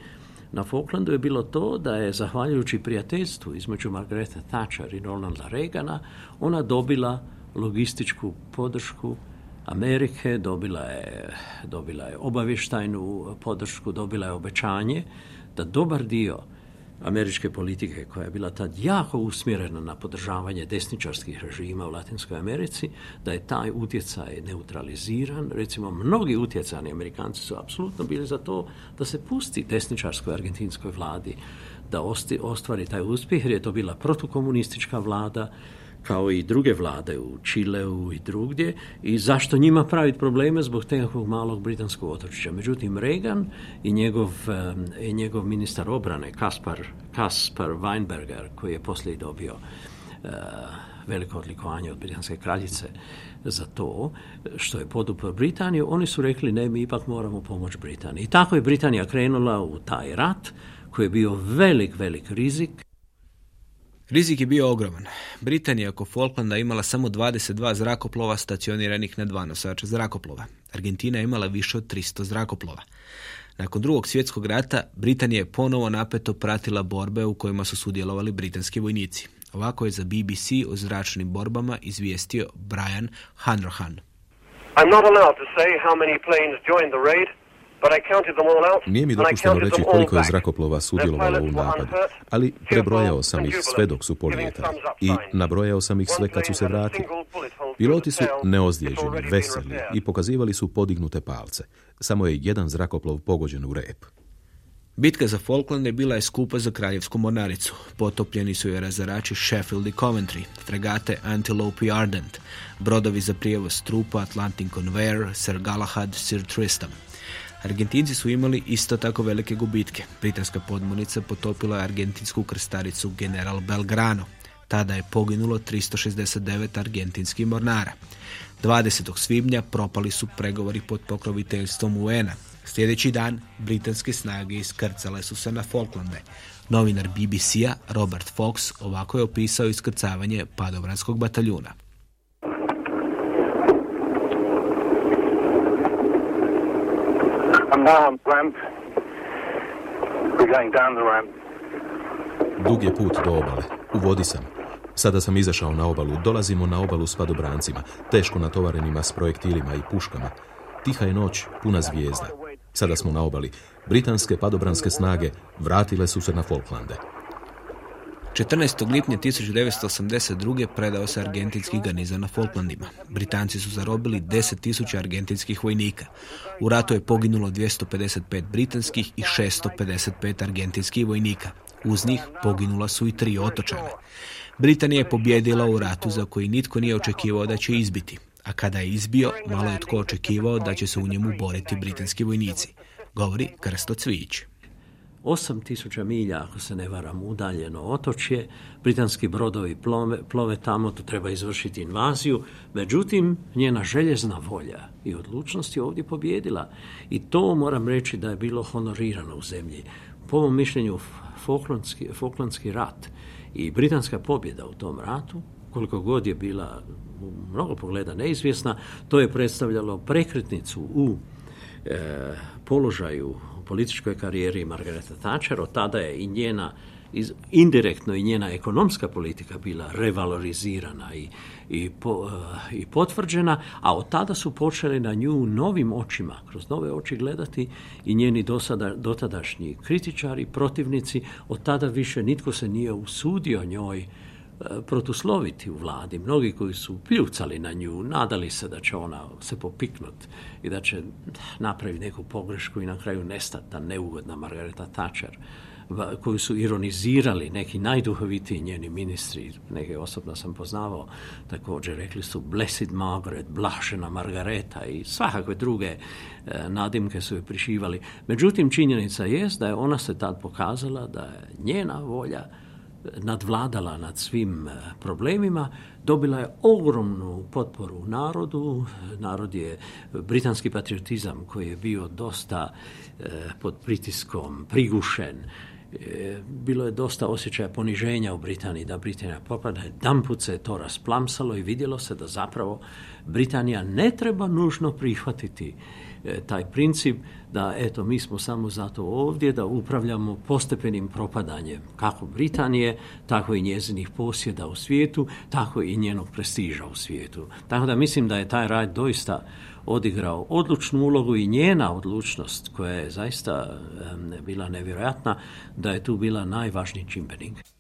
na Falklandu je bilo to da je, zahvaljujući prijateljstvu između Margareta Thatcher i Ronalda Reagana, ona dobila logističku podršku Amerike, dobila je, dobila je obavještajnu podršku, dobila je obećanje da dobar dio američke politike koja je bila tad jako usmjerena na podržavanje desničarskih režima u Latinskoj Americi, da je taj utjecaj neutraliziran. Recimo, mnogi utjecani Amerikanci su apsolutno bili za to da se pusti desničarskoj argentinskoj vladi da ostvari taj uspjeh, jer je to bila protukomunistička vlada, kao i druge vlade u Čileu i drugdje i zašto njima praviti probleme zbog nekakvog malog britanskog otočića. Međutim, Reagan i njegov, i njegov ministar obrane Kaspar, Kaspar Weinberger koji je poslije dobio uh, veliko odlikovanje od britanske kraljice za to što je podupro Britaniju, oni su rekli ne, mi ipak moramo pomoći Britaniji. I tako je Britanija krenula u taj rat koji je bio velik, velik rizik Rizik je bio ogroman. Britanija oko Falklanda imala samo 22 zrakoplova stacioniranih na dva nosača zrakoplova. Argentina je imala više od 300 zrakoplova. Nakon drugog svjetskog rata Britanija je ponovo napeto pratila borbe u kojima su sudjelovali britanski vojnici. Ovako je za BBC o zračnim borbama izvijestio Brian Hanrahan. I'm not allowed to say how many planes joined the raid. Nije mi dopušteno reći koliko je zrakoplova sudjelovalo u napadu, ali prebrojao sam ih sve dok su polijetali i nabrojao sam ih sve kad su se vratili. Piloti su neozlijeđeni, veseli i pokazivali su podignute palce. Samo je jedan zrakoplov pogođen u rep. Bitka za Falkland je bila je skupa za kraljevsku mornaricu. Potopljeni su je razarači Sheffield i Coventry, fregate Antelope i Ardent, brodovi za prijevoz trupa Atlantic Conveyor, Sir Galahad, Sir Tristram. Argentinci su imali isto tako velike gubitke. Britanska podmornica potopila argentinsku krstaricu General Belgrano. Tada je poginulo 369 argentinskih mornara. 20. svibnja propali su pregovori pod pokroviteljstvom UN-a. Sljedeći dan britanske snage iskrcale su se na Falklande. Novinar BBC-a Robert Fox ovako je opisao iskrcavanje padobranskog bataljuna. Dug je put do obale. U vodi sam. Sada sam izašao na obalu. Dolazimo na obalu s padobrancima, teško natovarenima s projektilima i puškama. Tiha je noć, puna zvijezda. Sada smo na obali. Britanske padobranske snage vratile su se na Falklande. 14. lipnja 1982. predao se argentinski garnizam na Falklandima. Britanci su zarobili 10.000 argentinskih vojnika. U ratu je poginulo 255 britanskih i 655 argentinskih vojnika. Uz njih poginula su i tri otočane. Britanija je pobjedila u ratu za koji nitko nije očekivao da će izbiti, a kada je izbio, malo je tko očekivao da će se u njemu boriti britanski vojnici. Govori Krsto Cvijić. 8000 milja, ako se ne varam, udaljeno otočje, britanski brodovi plove, plove tamo, tu treba izvršiti invaziju, međutim, njena željezna volja i odlučnost je ovdje pobjedila. I to moram reći da je bilo honorirano u zemlji. Po ovom mišljenju, Falklandski, rat i britanska pobjeda u tom ratu, koliko god je bila u mnogo pogleda neizvjesna, to je predstavljalo prekretnicu u e, položaju političkoj karijeri Margareta Thatcher, od tada je i njena indirektno i njena ekonomska politika bila revalorizirana i, i, po, eh, i potvrđena, a od tada su počeli na nju novim očima, kroz nove oči gledati i njeni dosada, dotadašnji kritičari, protivnici, od tada više nitko se nije usudio njoj protusloviti u vladi. Mnogi koji su pljucali na nju, nadali se da će ona se popiknut i da će napraviti neku pogrešku i na kraju nestati ta neugodna Margareta Thatcher koju su ironizirali neki najduhovitiji njeni ministri, neke osobno sam poznavao, također rekli su Blessed Margaret, blašena Margareta i svakakve druge e, nadimke su joj prišivali. Međutim, činjenica jest da je ona se tad pokazala da je njena volja nadvladala nad svim e, problemima, dobila je ogromnu potporu narodu. Narod je britanski patriotizam koji je bio dosta e, pod pritiskom, prigušen, e, bilo je dosta osjećaja poniženja u Britaniji, da Britanija popada. Jedanput se je to rasplamsalo i vidjelo se da zapravo Britanija ne treba nužno prihvatiti taj princip da eto mi smo samo zato ovdje da upravljamo postepenim propadanjem kako Britanije, tako i njezinih posjeda u svijetu, tako i njenog prestiža u svijetu. Tako da mislim da je taj rad doista odigrao odlučnu ulogu i njena odlučnost koja je zaista bila nevjerojatna da je tu bila najvažniji čimbenik.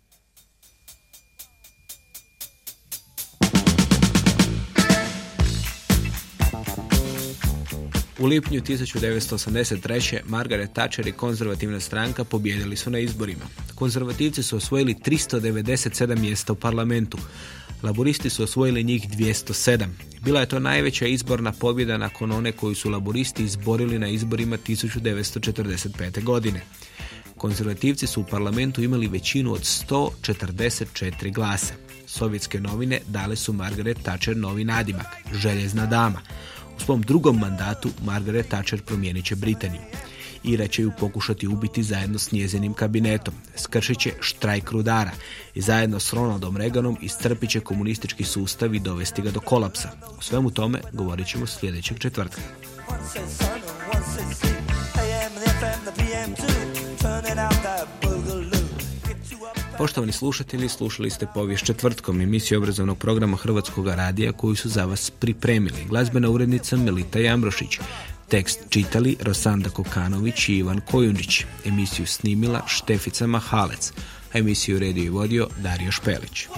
U lipnju 1983. Margaret Thatcher i konzervativna stranka pobjedili su na izborima. Konzervativci su osvojili 397 mjesta u parlamentu. Laboristi su osvojili njih 207. Bila je to najveća izborna pobjeda nakon one koju su laboristi izborili na izborima 1945. godine. Konzervativci su u parlamentu imali većinu od 144 glasa. Sovjetske novine dale su Margaret Thatcher novi nadimak, željezna dama. U svom drugom mandatu Margaret Thatcher promijenit će Britaniju. Ira će ju pokušati ubiti zajedno s njezinim kabinetom. Skršit će štrajk rudara i zajedno s Ronaldom Reaganom iscrpit će komunistički sustav i dovesti ga do kolapsa. O svemu tome govorit ćemo sljedećeg četvrtka. Poštovani slušatelji, slušali ste povijest četvrtkom emisiju obrazovnog programa Hrvatskog radija koju su za vas pripremili. Glazbena urednica Melita Jambrošić. Tekst čitali Rosanda Kokanović i Ivan Kojundić. Emisiju snimila Štefica Mahalec. A emisiju redio i vodio Dario Špelić.